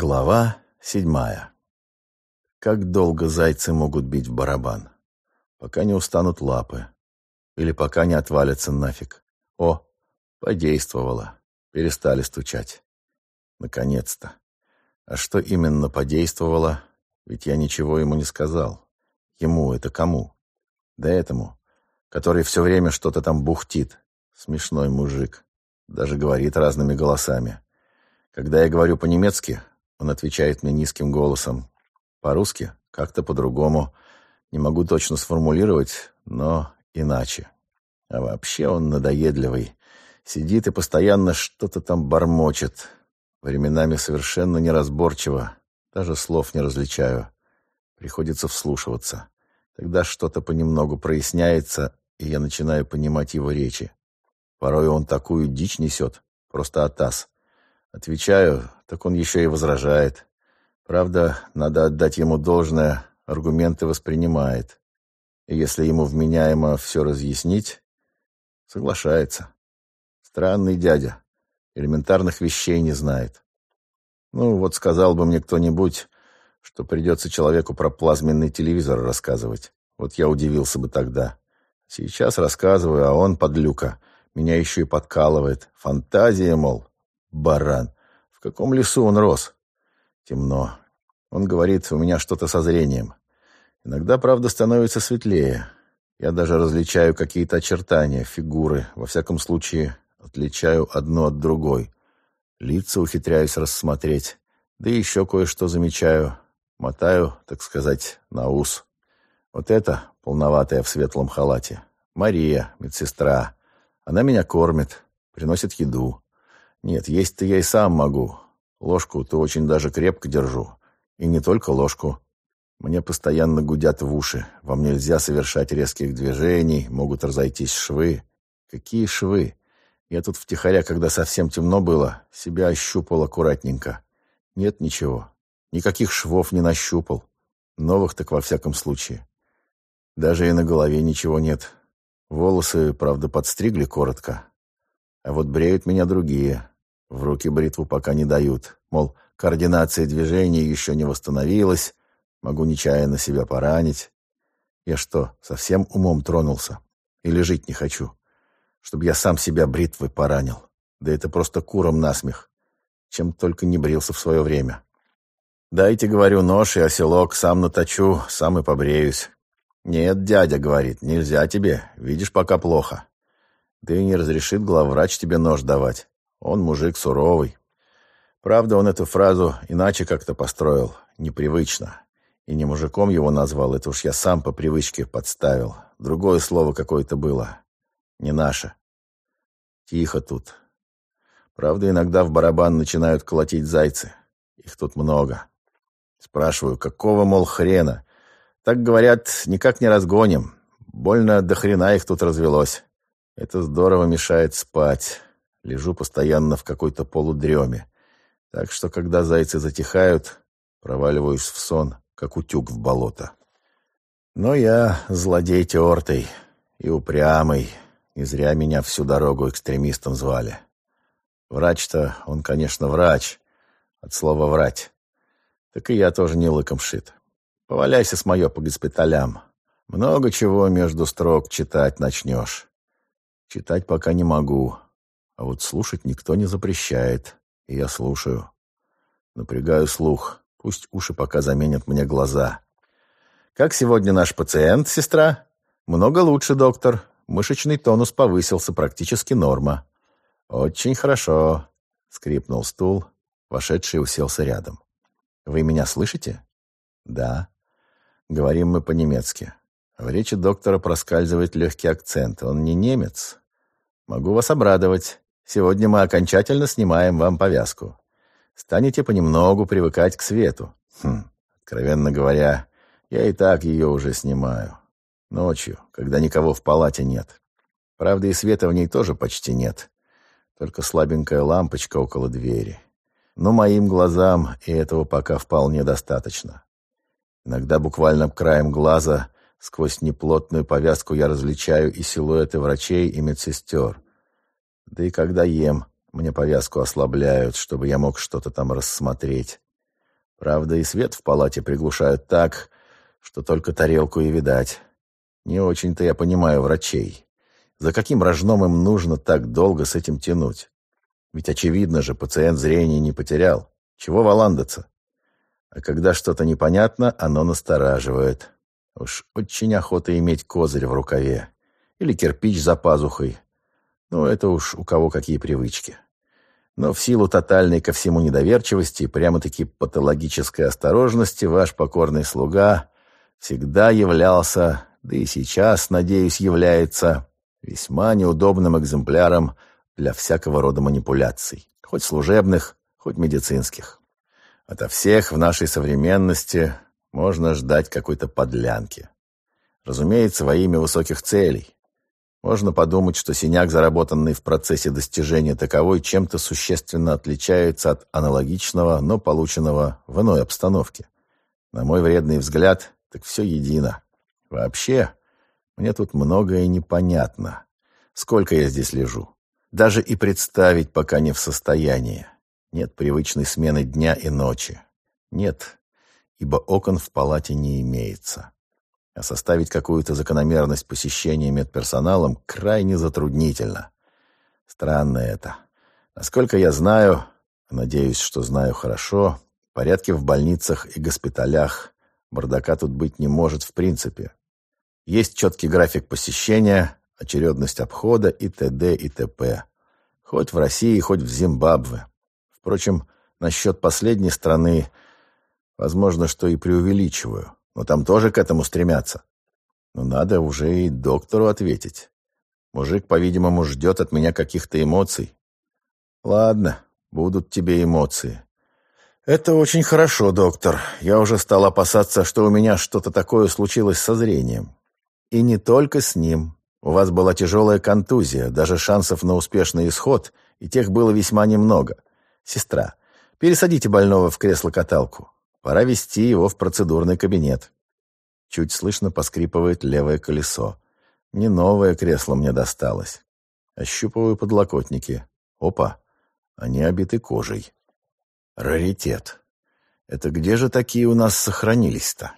Глава седьмая. Как долго зайцы могут бить в барабан? Пока не устанут лапы. Или пока не отвалятся нафиг. О, подействовало. Перестали стучать. Наконец-то. А что именно подействовало? Ведь я ничего ему не сказал. Ему это кому? Да этому, который все время что-то там бухтит. Смешной мужик. Даже говорит разными голосами. Когда я говорю по-немецки, он отвечает мне низким голосом. По-русски как-то по-другому. Не могу точно сформулировать, но иначе. А вообще он надоедливый. Сидит и постоянно что-то там бормочет. Временами совершенно неразборчиво. Даже слов не различаю. Приходится вслушиваться. Тогда что-то понемногу проясняется, и я начинаю понимать его речи. Порой он такую дичь несет, просто атас. Отвечаю, так он еще и возражает. Правда, надо отдать ему должное, аргументы воспринимает. И если ему вменяемо все разъяснить, соглашается. Странный дядя, элементарных вещей не знает. Ну, вот сказал бы мне кто-нибудь, что придется человеку про плазменный телевизор рассказывать. Вот я удивился бы тогда. Сейчас рассказываю, а он, подлюка, меня еще и подкалывает. Фантазия, мол, Баран. В каком лесу он рос? Темно. Он говорит, у меня что-то со зрением. Иногда, правда, становится светлее. Я даже различаю какие-то очертания, фигуры. Во всяком случае, отличаю одно от другой. Лица ухитряюсь рассмотреть. Да еще кое-что замечаю. Мотаю, так сказать, на ус. Вот это, полноватая в светлом халате. Мария, медсестра. Она меня кормит, приносит еду. Нет, есть-то я и сам могу. Ложку-то очень даже крепко держу. И не только ложку. Мне постоянно гудят в уши. Вам нельзя совершать резких движений, могут разойтись швы. Какие швы? Я тут втихаря, когда совсем темно было, себя ощупал аккуратненько. Нет ничего. Никаких швов не нащупал. Новых так во всяком случае. Даже и на голове ничего нет. Волосы, правда, подстригли коротко. А вот бреют меня другие. В руки бритву пока не дают. Мол, координация движений еще не восстановилась, могу нечаянно себя поранить. Я что, совсем умом тронулся? Или жить не хочу? Чтоб я сам себя бритвой поранил. Да это просто куром насмех. Чем только не брился в свое время. Дайте, говорю, нож и оселок, сам наточу, сам и побреюсь. Нет, дядя, говорит, нельзя тебе, видишь, пока плохо. Да и не разрешит главврач тебе нож давать. Он мужик суровый. Правда, он эту фразу иначе как-то построил, непривычно. И не мужиком его назвал, это уж я сам по привычке подставил. Другое слово какое-то было. Не наше. Тихо тут. Правда, иногда в барабан начинают колотить зайцы. Их тут много. Спрашиваю, какого, мол, хрена? Так говорят, никак не разгоним. Больно до хрена их тут развелось. Это здорово мешает спать. Лежу постоянно в какой-то полудреме. Так что, когда зайцы затихают, проваливаюсь в сон, как утюг в болото. Но я злодей тертый и упрямый. Не зря меня всю дорогу экстремистом звали. Врач-то, он, конечно, врач. От слова «врать». Так и я тоже не лыком шит. Поваляйся с моё по госпиталям. Много чего между строк читать начнешь. Читать пока не могу, а вот слушать никто не запрещает, и я слушаю. Напрягаю слух, пусть уши пока заменят мне глаза. «Как сегодня наш пациент, сестра?» «Много лучше, доктор. Мышечный тонус повысился, практически норма». «Очень хорошо», — скрипнул стул. Вошедший уселся рядом. «Вы меня слышите?» «Да». Говорим мы по-немецки. В речи доктора проскальзывает легкий акцент. Он не немец. Могу вас обрадовать. Сегодня мы окончательно снимаем вам повязку. Станете понемногу привыкать к свету. Хм, откровенно говоря, я и так ее уже снимаю. Ночью, когда никого в палате нет. Правда, и света в ней тоже почти нет. Только слабенькая лампочка около двери. Но моим глазам и этого пока вполне достаточно. Иногда буквально краем глаза Сквозь неплотную повязку я различаю и силуэты врачей, и медсестер. Да и когда ем, мне повязку ослабляют, чтобы я мог что-то там рассмотреть. Правда, и свет в палате приглушают так, что только тарелку и видать. Не очень-то я понимаю врачей. За каким рожном им нужно так долго с этим тянуть? Ведь очевидно же, пациент зрение не потерял. Чего валандаться? А когда что-то непонятно, оно настораживает. Уж очень охота иметь козырь в рукаве. Или кирпич за пазухой. Ну, это уж у кого какие привычки. Но в силу тотальной ко всему недоверчивости и прямо-таки патологической осторожности ваш покорный слуга всегда являлся, да и сейчас, надеюсь, является весьма неудобным экземпляром для всякого рода манипуляций, хоть служебных, хоть медицинских. Ото всех в нашей современности можно ждать какой-то подлянки. Разумеется, во имя высоких целей. Можно подумать, что синяк, заработанный в процессе достижения таковой, чем-то существенно отличается от аналогичного, но полученного в иной обстановке. На мой вредный взгляд, так все едино. Вообще, мне тут многое непонятно. Сколько я здесь лежу? Даже и представить пока не в состоянии. Нет привычной смены дня и ночи. Нет, ибо окон в палате не имеется а составить какую-то закономерность посещения медперсоналом крайне затруднительно. Странно это. Насколько я знаю, надеюсь, что знаю хорошо, порядки в больницах и госпиталях, бардака тут быть не может в принципе. Есть четкий график посещения, очередность обхода и т.д. и т.п. Хоть в России, хоть в Зимбабве. Впрочем, насчет последней страны, возможно, что и преувеличиваю но там тоже к этому стремятся. Но надо уже и доктору ответить. Мужик, по-видимому, ждет от меня каких-то эмоций. Ладно, будут тебе эмоции. Это очень хорошо, доктор. Я уже стал опасаться, что у меня что-то такое случилось со зрением. И не только с ним. У вас была тяжелая контузия, даже шансов на успешный исход, и тех было весьма немного. Сестра, пересадите больного в кресло-каталку. Пора вести его в процедурный кабинет. Чуть слышно поскрипывает левое колесо. Не новое кресло мне досталось. Ощупываю подлокотники. Опа, они обиты кожей. Раритет. Это где же такие у нас сохранились-то?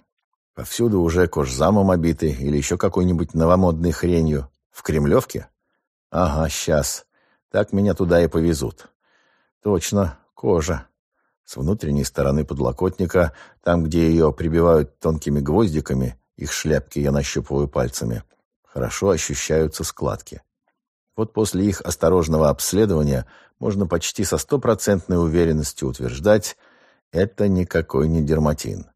Повсюду уже кожзамом обиты или еще какой-нибудь новомодной хренью. В Кремлевке? Ага, сейчас. Так меня туда и повезут. Точно, кожа. С внутренней стороны подлокотника, там, где ее прибивают тонкими гвоздиками, их шляпки я нащупываю пальцами, хорошо ощущаются складки. Вот после их осторожного обследования можно почти со стопроцентной уверенностью утверждать, это никакой не дерматин.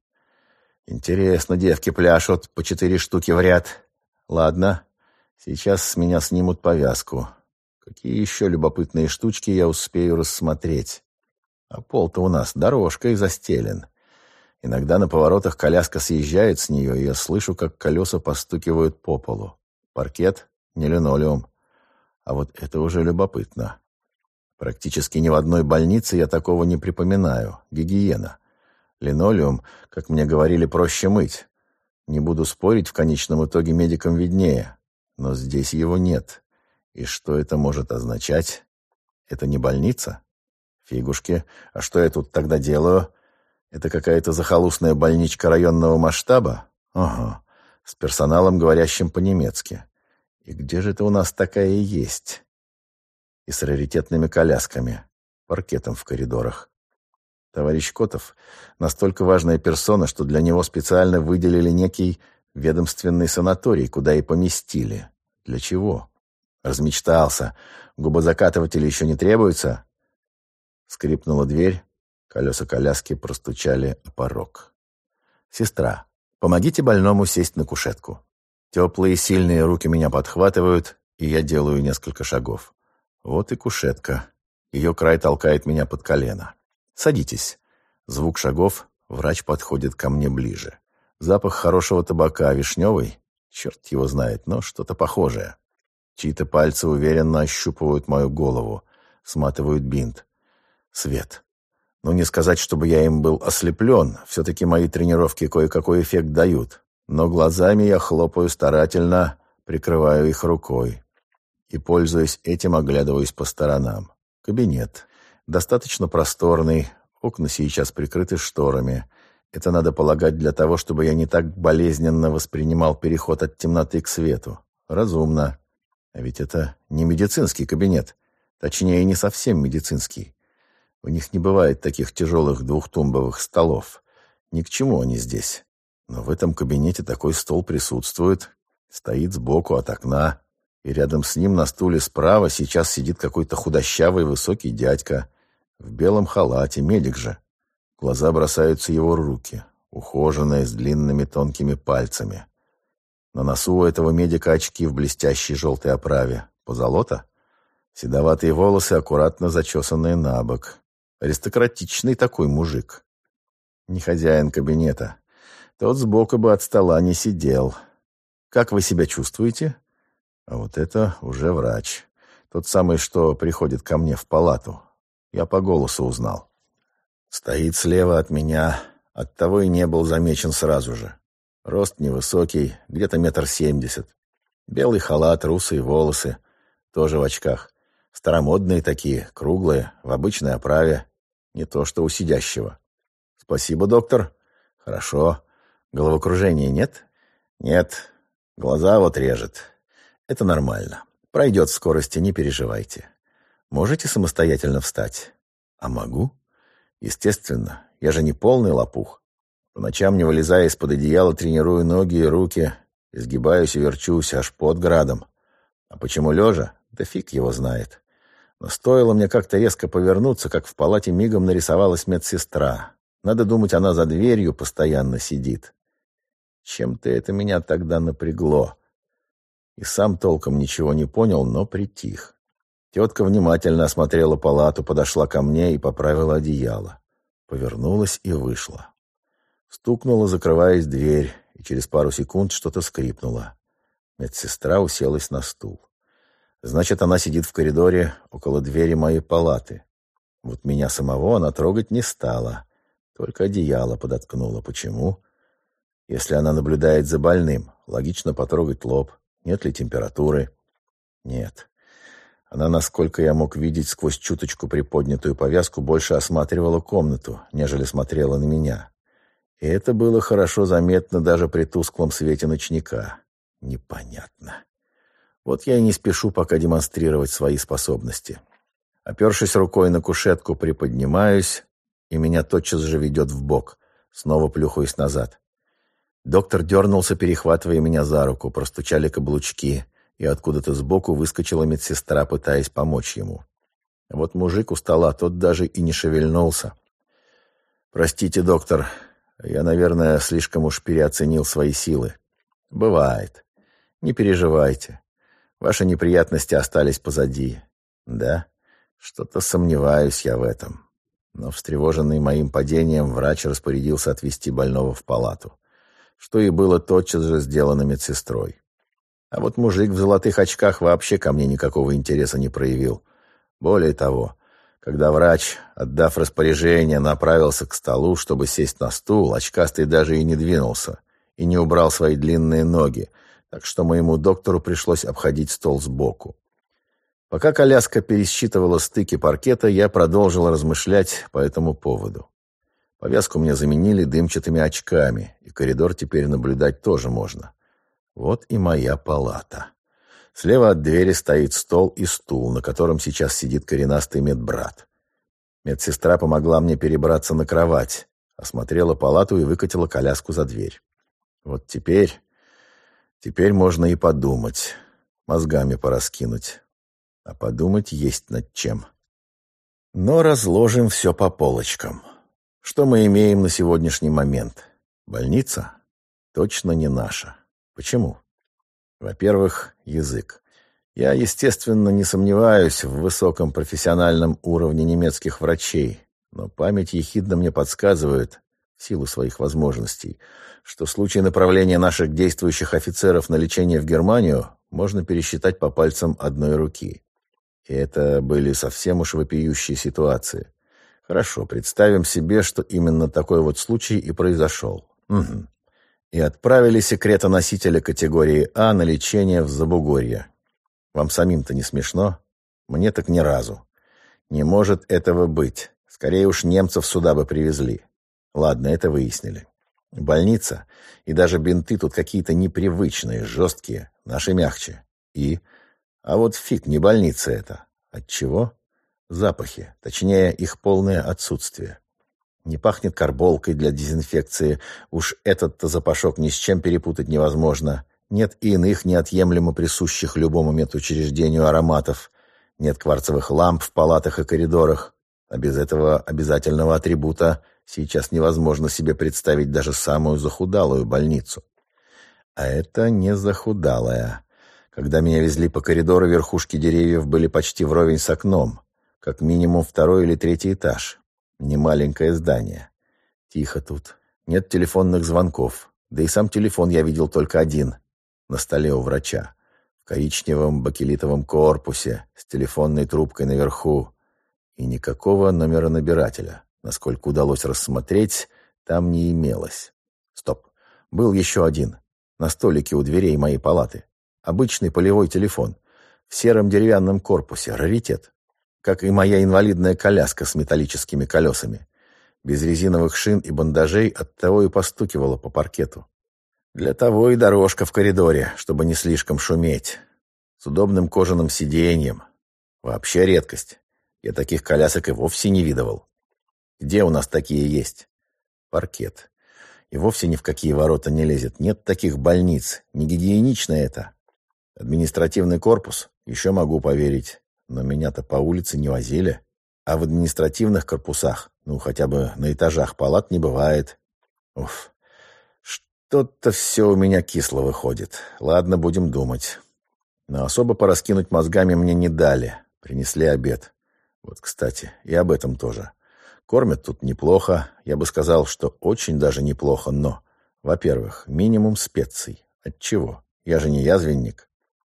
Интересно, девки пляшут по четыре штуки в ряд. Ладно, сейчас с меня снимут повязку. Какие еще любопытные штучки я успею рассмотреть? А пол-то у нас дорожкой застелен. Иногда на поворотах коляска съезжает с нее, и я слышу, как колеса постукивают по полу. Паркет, не линолеум. А вот это уже любопытно. Практически ни в одной больнице я такого не припоминаю. Гигиена. Линолеум, как мне говорили, проще мыть. Не буду спорить, в конечном итоге медикам виднее. Но здесь его нет. И что это может означать? Это не больница? Фигушки. А что я тут тогда делаю? Это какая-то захолустная больничка районного масштаба? Ага. С персоналом, говорящим по-немецки. И где же это у нас такая есть? И с раритетными колясками, паркетом в коридорах. Товарищ Котов — настолько важная персона, что для него специально выделили некий ведомственный санаторий, куда и поместили. Для чего? Размечтался. Губозакатыватели еще не требуется? Скрипнула дверь, колеса коляски простучали о порог. «Сестра, помогите больному сесть на кушетку». Теплые сильные руки меня подхватывают, и я делаю несколько шагов. Вот и кушетка. Ее край толкает меня под колено. «Садитесь». Звук шагов, врач подходит ко мне ближе. Запах хорошего табака, вишневый, черт его знает, но что-то похожее. Чьи-то пальцы уверенно ощупывают мою голову, сматывают бинт. Свет. Ну, не сказать, чтобы я им был ослеплен, все-таки мои тренировки кое-какой эффект дают. Но глазами я хлопаю старательно, прикрываю их рукой. И, пользуясь этим, оглядываюсь по сторонам. Кабинет. Достаточно просторный, Окна сейчас прикрыты шторами. Это надо полагать для того, чтобы я не так болезненно воспринимал переход от темноты к свету. Разумно. А ведь это не медицинский кабинет. Точнее, не совсем медицинский. У них не бывает таких тяжелых двухтумбовых столов. Ни к чему они здесь. Но в этом кабинете такой стол присутствует. Стоит сбоку от окна. И рядом с ним на стуле справа сейчас сидит какой-то худощавый высокий дядька. В белом халате, медик же. Глаза бросаются его руки, ухоженные, с длинными тонкими пальцами. На носу у этого медика очки в блестящей желтой оправе. Позолота? Седоватые волосы, аккуратно зачесанные на бок. Аристократичный такой мужик. Не хозяин кабинета. Тот сбоку бы от стола не сидел. Как вы себя чувствуете? А вот это уже врач. Тот самый, что приходит ко мне в палату. Я по голосу узнал. Стоит слева от меня, оттого и не был замечен сразу же. Рост невысокий, где-то метр семьдесят. Белый халат, русые волосы, тоже в очках. Старомодные такие, круглые, в обычной оправе. Не то, что у сидящего. «Спасибо, доктор». «Хорошо. Головокружения нет?» «Нет. Глаза вот режет. Это нормально. Пройдет в скорости, не переживайте. Можете самостоятельно встать?» «А могу?» «Естественно. Я же не полный лопух. По ночам, не вылезая из-под одеяла, тренирую ноги и руки, изгибаюсь и верчусь, аж под градом. А почему лежа? Да фиг его знает. Но стоило мне как-то резко повернуться, как в палате мигом нарисовалась медсестра. Надо думать, она за дверью постоянно сидит. Чем-то это меня тогда напрягло. И сам толком ничего не понял, но притих. Тетка внимательно осмотрела палату, подошла ко мне и поправила одеяло. Повернулась и вышла. Стукнула, закрываясь дверь, и через пару секунд что-то скрипнуло. Медсестра уселась на стул. Значит, она сидит в коридоре около двери моей палаты. Вот меня самого она трогать не стала. Только одеяло подоткнула. Почему? Если она наблюдает за больным, логично потрогать лоб. Нет ли температуры? Нет. Она, насколько я мог видеть сквозь чуточку приподнятую повязку, больше осматривала комнату, нежели смотрела на меня. И это было хорошо заметно даже при тусклом свете ночника. Непонятно. Вот я и не спешу пока демонстрировать свои способности. Опершись рукой на кушетку, приподнимаюсь, и меня тотчас же ведет в бок. Снова плюхаюсь назад. Доктор дернулся, перехватывая меня за руку, простучали каблучки, и откуда-то сбоку выскочила медсестра, пытаясь помочь ему. Вот мужик у стола, тот даже и не шевельнулся. «Простите, доктор, я, наверное, слишком уж переоценил свои силы. Бывает. Не переживайте. Ваши неприятности остались позади. Да? Что-то сомневаюсь я в этом. Но встревоженный моим падением, врач распорядился отвезти больного в палату. Что и было тотчас же сделано медсестрой. А вот мужик в золотых очках вообще ко мне никакого интереса не проявил. Более того, когда врач, отдав распоряжение, направился к столу, чтобы сесть на стул, очкастый даже и не двинулся, и не убрал свои длинные ноги, так что моему доктору пришлось обходить стол сбоку. Пока коляска пересчитывала стыки паркета, я продолжил размышлять по этому поводу. Повязку мне заменили дымчатыми очками, и коридор теперь наблюдать тоже можно. Вот и моя палата. Слева от двери стоит стол и стул, на котором сейчас сидит коренастый медбрат. Медсестра помогла мне перебраться на кровать, осмотрела палату и выкатила коляску за дверь. Вот теперь... Теперь можно и подумать, мозгами пораскинуть. А подумать есть над чем. Но разложим все по полочкам. Что мы имеем на сегодняшний момент? Больница? Точно не наша. Почему? Во-первых, язык. Я, естественно, не сомневаюсь в высоком профессиональном уровне немецких врачей, но память ехидно мне подсказывает, в силу своих возможностей, что случаи направления наших действующих офицеров на лечение в Германию можно пересчитать по пальцам одной руки. И это были совсем уж вопиющие ситуации. Хорошо, представим себе, что именно такой вот случай и произошел. Угу и отправили секретоносителя категории А на лечение в Забугорье. Вам самим-то не смешно? Мне так ни разу. Не может этого быть. Скорее уж немцев сюда бы привезли. Ладно, это выяснили. Больница и даже бинты тут какие-то непривычные, жесткие, наши мягче. И... А вот фиг, не больница это. Отчего? Запахи, точнее, их полное отсутствие. Не пахнет карболкой для дезинфекции. Уж этот-то запашок ни с чем перепутать невозможно. Нет и иных неотъемлемо присущих любому медучреждению ароматов. Нет кварцевых ламп в палатах и коридорах. А без этого обязательного атрибута сейчас невозможно себе представить даже самую захудалую больницу. А это не захудалая. Когда меня везли по коридору, верхушки деревьев были почти вровень с окном. Как минимум второй или третий этаж. Немаленькое здание. Тихо тут. Нет телефонных звонков. Да и сам телефон я видел только один. На столе у врача. В коричневом бакелитовом корпусе, с телефонной трубкой наверху. И никакого номера набирателя, насколько удалось рассмотреть, там не имелось. Стоп. Был еще один. На столике у дверей моей палаты. Обычный полевой телефон. В сером деревянном корпусе. Раритет. Как и моя инвалидная коляска с металлическими колесами. Без резиновых шин и бандажей оттого и постукивала по паркету. Для того и дорожка в коридоре, чтобы не слишком шуметь. С удобным кожаным сиденьем. Вообще редкость. Я таких колясок и вовсе не видывал. Где у нас такие есть? Паркет. И вовсе ни в какие ворота не лезет. Нет таких больниц. Не гигиенично это. Административный корпус? Еще могу поверить. Но меня-то по улице не возили. А в административных корпусах, ну, хотя бы на этажах палат не бывает. Уф. Что-то все у меня кисло выходит. Ладно, будем думать. Но особо пораскинуть мозгами мне не дали. Принесли обед. Вот, кстати, и об этом тоже. Кормят тут неплохо, я бы сказал, что очень даже неплохо, но, во-первых, минимум специй. От чего? Я же не язвенник.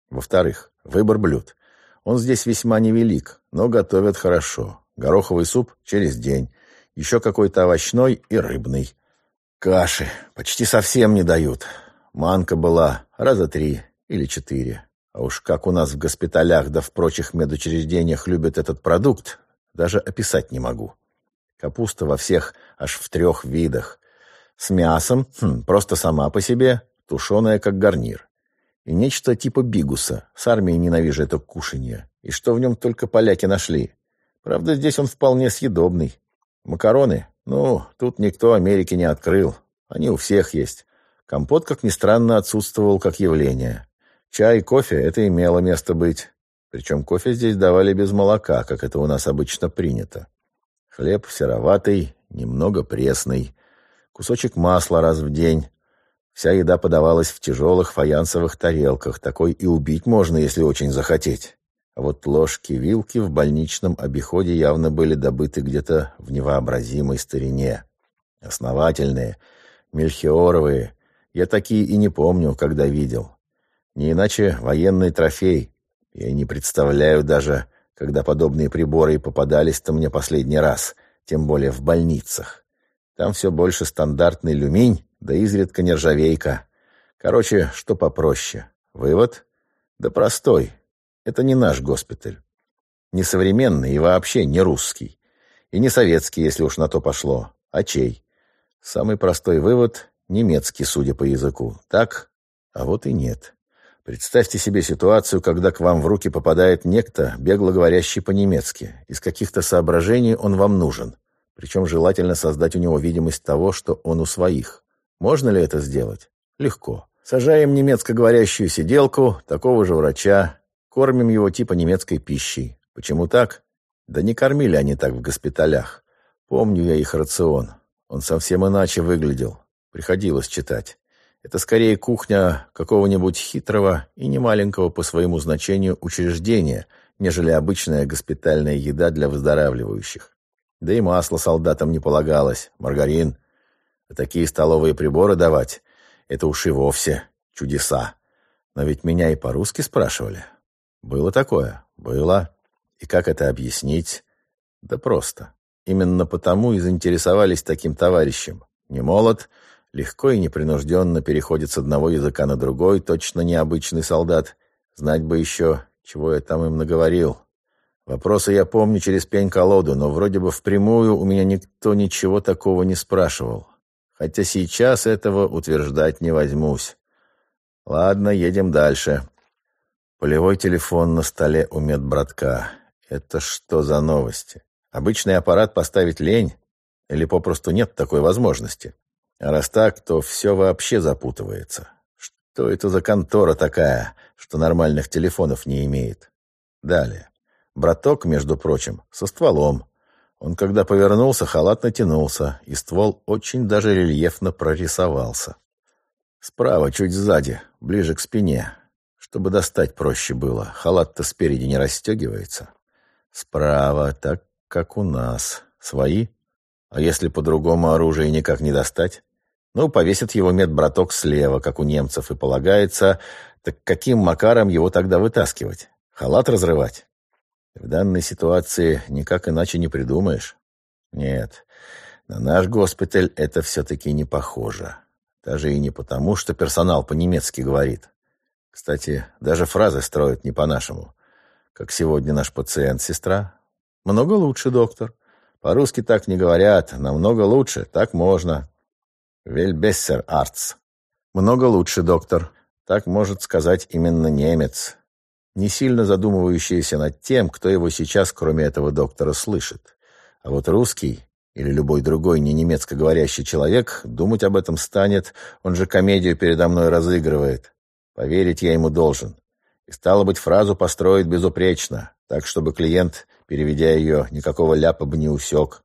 Во-вторых, выбор блюд. Он здесь весьма невелик, но готовят хорошо. Гороховый суп через день, еще какой-то овощной и рыбный. Каши почти совсем не дают. Манка была раза три или четыре. А уж как у нас в госпиталях да в прочих медучреждениях любят этот продукт, даже описать не могу. Капуста во всех аж в трех видах. С мясом, хм, просто сама по себе, тушеная как гарнир. И нечто типа бигуса. С армией ненавижу это кушанье. И что в нем только поляки нашли. Правда, здесь он вполне съедобный. Макароны? Ну, тут никто Америки не открыл. Они у всех есть. Компот, как ни странно, отсутствовал как явление. Чай, кофе — это имело место быть. Причем кофе здесь давали без молока, как это у нас обычно принято. Хлеб сероватый, немного пресный. Кусочек масла раз в день. Вся еда подавалась в тяжелых фаянсовых тарелках. Такой и убить можно, если очень захотеть. А вот ложки-вилки в больничном обиходе явно были добыты где-то в невообразимой старине. Основательные, мельхиоровые. Я такие и не помню, когда видел. Не иначе военный трофей. Я не представляю даже, когда подобные приборы попадались-то мне последний раз, тем более в больницах. Там все больше стандартный люминь, да изредка нержавейка. Короче, что попроще. Вывод? Да простой. Это не наш госпиталь. Не современный и вообще не русский. И не советский, если уж на то пошло. А чей? Самый простой вывод — немецкий, судя по языку. Так? А вот и нет. Представьте себе ситуацию, когда к вам в руки попадает некто, бегло говорящий по-немецки. Из каких-то соображений он вам нужен. Причем желательно создать у него видимость того, что он у своих. Можно ли это сделать? Легко. Сажаем немецко говорящую сиделку, такого же врача, кормим его типа немецкой пищей. Почему так? Да не кормили они так в госпиталях. Помню я их рацион. Он совсем иначе выглядел. Приходилось читать. Это скорее кухня какого-нибудь хитрого и немаленького по своему значению учреждения, нежели обычная госпитальная еда для выздоравливающих. Да и масло солдатам не полагалось, маргарин. А такие столовые приборы давать — это уж и вовсе чудеса. Но ведь меня и по-русски спрашивали. Было такое? Было. И как это объяснить? Да просто. Именно потому и заинтересовались таким товарищем. Не молод, Легко и непринужденно переходит с одного языка на другой, точно необычный солдат. Знать бы еще, чего я там им наговорил. Вопросы я помню через пень-колоду, но вроде бы впрямую у меня никто ничего такого не спрашивал. Хотя сейчас этого утверждать не возьмусь. Ладно, едем дальше. Полевой телефон на столе у медбратка. Это что за новости? Обычный аппарат поставить лень? Или попросту нет такой возможности? А раз так, то все вообще запутывается. Что это за контора такая, что нормальных телефонов не имеет? Далее. Браток, между прочим, со стволом. Он, когда повернулся, халат натянулся, и ствол очень даже рельефно прорисовался. Справа, чуть сзади, ближе к спине. Чтобы достать проще было. Халат-то спереди не расстегивается. Справа, так как у нас. Свои? А если по-другому оружие никак не достать? Ну, повесит его медбраток слева, как у немцев и полагается. Так каким макаром его тогда вытаскивать? Халат разрывать? В данной ситуации никак иначе не придумаешь. Нет, на наш госпиталь это все-таки не похоже. Даже и не потому, что персонал по-немецки говорит. Кстати, даже фразы строят не по-нашему. Как сегодня наш пациент, сестра. Много лучше, доктор. По-русски так не говорят. Намного лучше. Так можно. Вельбессер Арц. Много лучше, доктор. Так может сказать именно немец не сильно задумывающийся над тем, кто его сейчас, кроме этого доктора, слышит. А вот русский или любой другой не немецко говорящий человек думать об этом станет, он же комедию передо мной разыгрывает. Поверить я ему должен. И стало быть, фразу построить безупречно, так, чтобы клиент, переведя ее, никакого ляпа бы не усек.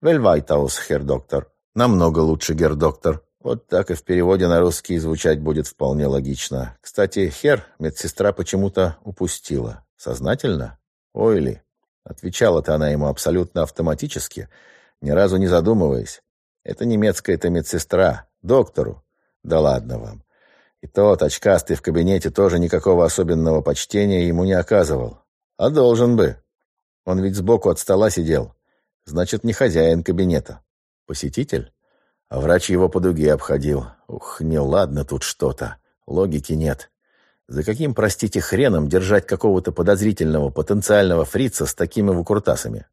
«Вельвайтаус, хер доктор». «Намного лучше, гер доктор». Вот так и в переводе на русский звучать будет вполне логично. Кстати, хер медсестра почему-то упустила. Сознательно? Ой ли. Отвечала-то она ему абсолютно автоматически, ни разу не задумываясь. Это немецкая это медсестра, доктору. Да ладно вам. И тот, очкастый в кабинете, тоже никакого особенного почтения ему не оказывал. А должен бы. Он ведь сбоку от стола сидел. Значит, не хозяин кабинета. Посетитель? А врач его по дуге обходил. Ух, неладно тут что-то. Логики нет. За каким, простите, хреном держать какого-то подозрительного потенциального фрица с такими выкрутасами?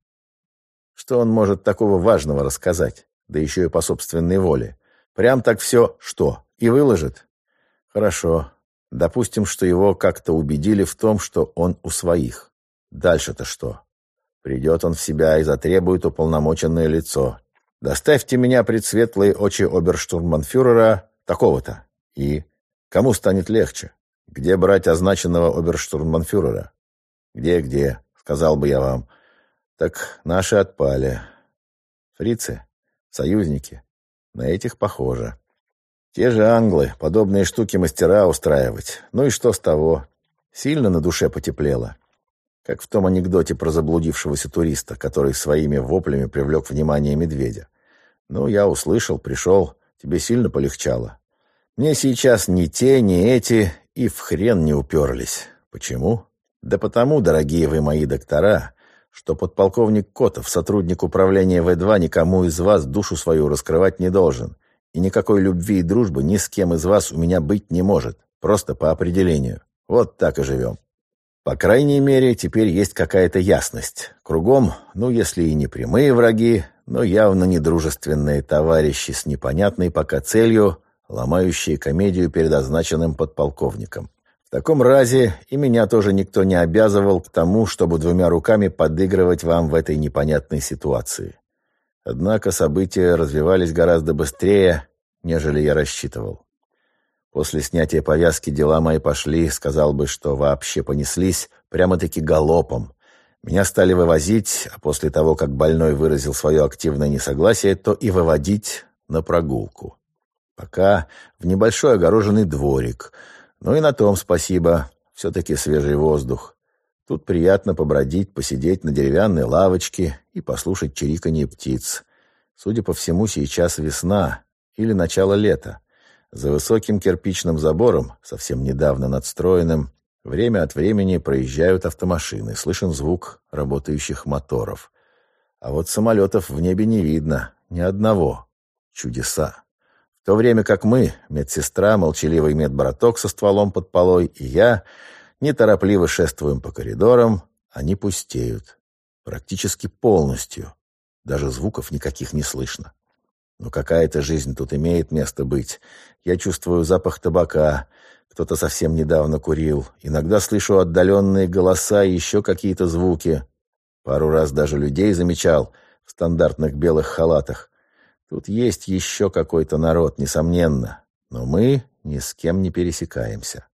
Что он может такого важного рассказать? Да еще и по собственной воле. Прям так все что? И выложит? Хорошо. Допустим, что его как-то убедили в том, что он у своих. Дальше-то что? Придет он в себя и затребует уполномоченное лицо. Доставьте меня пред светлые очи оберштурманфюрера такого-то. И кому станет легче? Где брать означенного оберштурманфюрера? Где-где, сказал бы я вам. Так наши отпали. Фрицы? Союзники? На этих похоже. Те же англы, подобные штуки мастера устраивать. Ну и что с того? Сильно на душе потеплело. Как в том анекдоте про заблудившегося туриста, который своими воплями привлек внимание медведя. Ну, я услышал, пришел. Тебе сильно полегчало. Мне сейчас ни те, ни эти и в хрен не уперлись. Почему? Да потому, дорогие вы мои доктора, что подполковник Котов, сотрудник управления В2, никому из вас душу свою раскрывать не должен. И никакой любви и дружбы ни с кем из вас у меня быть не может. Просто по определению. Вот так и живем. По крайней мере, теперь есть какая-то ясность. Кругом, ну, если и не прямые враги, но явно недружественные товарищи с непонятной пока целью, ломающие комедию перед означенным подполковником. В таком разе и меня тоже никто не обязывал к тому, чтобы двумя руками подыгрывать вам в этой непонятной ситуации. Однако события развивались гораздо быстрее, нежели я рассчитывал. После снятия повязки дела мои пошли, сказал бы, что вообще понеслись, прямо-таки галопом. Меня стали вывозить, а после того, как больной выразил свое активное несогласие, то и выводить на прогулку. Пока в небольшой огороженный дворик. Ну и на том спасибо, все-таки свежий воздух. Тут приятно побродить, посидеть на деревянной лавочке и послушать чириканье птиц. Судя по всему, сейчас весна или начало лета. За высоким кирпичным забором, совсем недавно надстроенным, время от времени проезжают автомашины, слышен звук работающих моторов. А вот самолетов в небе не видно, ни одного. Чудеса. В то время как мы, медсестра, молчаливый медбраток со стволом под полой и я, неторопливо шествуем по коридорам, Они пустеют. Практически полностью. Даже звуков никаких не слышно. Но какая-то жизнь тут имеет место быть. Я чувствую запах табака. Кто-то совсем недавно курил. Иногда слышу отдаленные голоса и еще какие-то звуки. Пару раз даже людей замечал в стандартных белых халатах. Тут есть еще какой-то народ, несомненно. Но мы ни с кем не пересекаемся.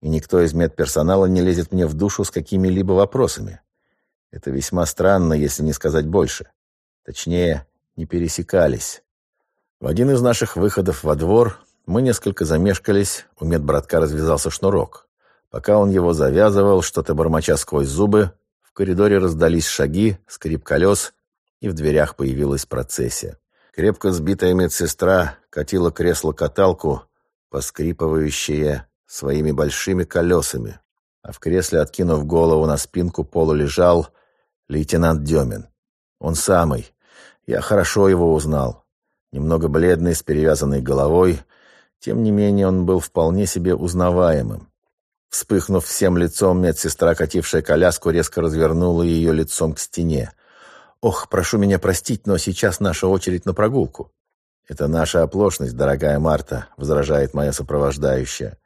И никто из медперсонала не лезет мне в душу с какими-либо вопросами. Это весьма странно, если не сказать больше. Точнее, не пересекались. В один из наших выходов во двор мы несколько замешкались, у медбратка развязался шнурок. Пока он его завязывал, что-то бормоча сквозь зубы, в коридоре раздались шаги, скрип колес, и в дверях появилась процессия. Крепко сбитая медсестра катила кресло-каталку, поскрипывающее своими большими колесами, а в кресле, откинув голову на спинку пола, лежал лейтенант Демин. Он самый. Я хорошо его узнал немного бледный, с перевязанной головой. Тем не менее, он был вполне себе узнаваемым. Вспыхнув всем лицом, медсестра, катившая коляску, резко развернула ее лицом к стене. «Ох, прошу меня простить, но сейчас наша очередь на прогулку». «Это наша оплошность, дорогая Марта», — возражает моя сопровождающая,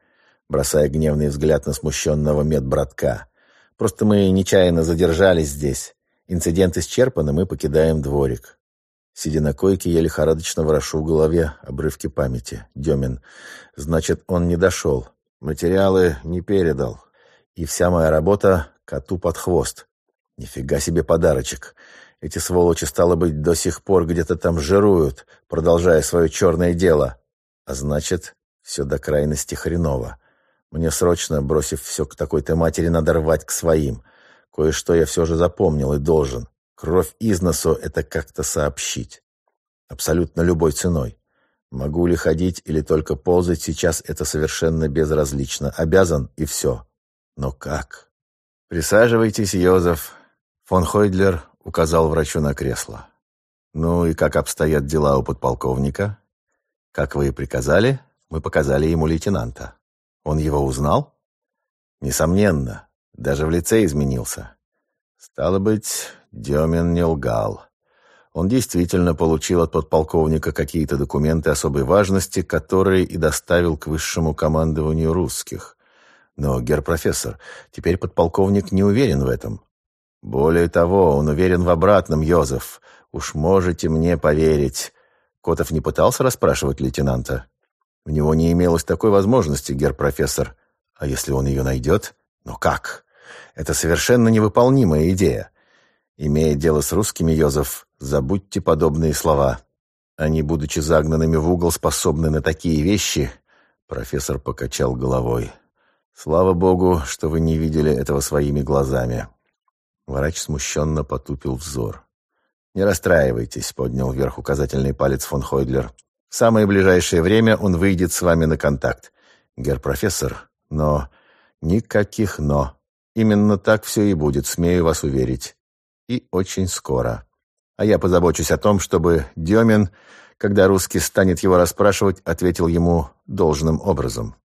бросая гневный взгляд на смущенного медбратка. «Просто мы нечаянно задержались здесь. Инцидент исчерпан, и мы покидаем дворик. Сидя на койке, я лихорадочно ворошу в голове обрывки памяти. Демин. Значит, он не дошел. Материалы не передал. И вся моя работа коту под хвост. Нифига себе подарочек. Эти сволочи, стало быть, до сих пор где-то там жируют, продолжая свое черное дело. А значит, все до крайности хреново. Мне срочно, бросив все к такой-то матери, надо рвать к своим. Кое-что я все же запомнил и должен. Кровь из носу — это как-то сообщить. Абсолютно любой ценой. Могу ли ходить или только ползать, сейчас это совершенно безразлично. Обязан и все. Но как? Присаживайтесь, Йозеф. Фон Хойдлер указал врачу на кресло. Ну и как обстоят дела у подполковника? Как вы и приказали, мы показали ему лейтенанта. Он его узнал? Несомненно. Даже в лице изменился. Стало быть, Демин не лгал. Он действительно получил от подполковника какие-то документы особой важности, которые и доставил к высшему командованию русских. Но, гер-профессор, теперь подполковник не уверен в этом. Более того, он уверен в обратном, Йозеф. Уж можете мне поверить. Котов не пытался расспрашивать лейтенанта? У него не имелось такой возможности, гер-профессор. А если он ее найдет? Но как? Это совершенно невыполнимая идея. Имея дело с русскими, Йозеф, забудьте подобные слова. Они, будучи загнанными в угол, способны на такие вещи. Профессор покачал головой. Слава богу, что вы не видели этого своими глазами. Врач смущенно потупил взор. «Не расстраивайтесь», — поднял вверх указательный палец фон Хойдлер. «В самое ближайшее время он выйдет с вами на контакт. Гер-профессор, но...» «Никаких «но». Именно так все и будет, смею вас уверить. И очень скоро. А я позабочусь о том, чтобы Демин, когда русский станет его расспрашивать, ответил ему должным образом.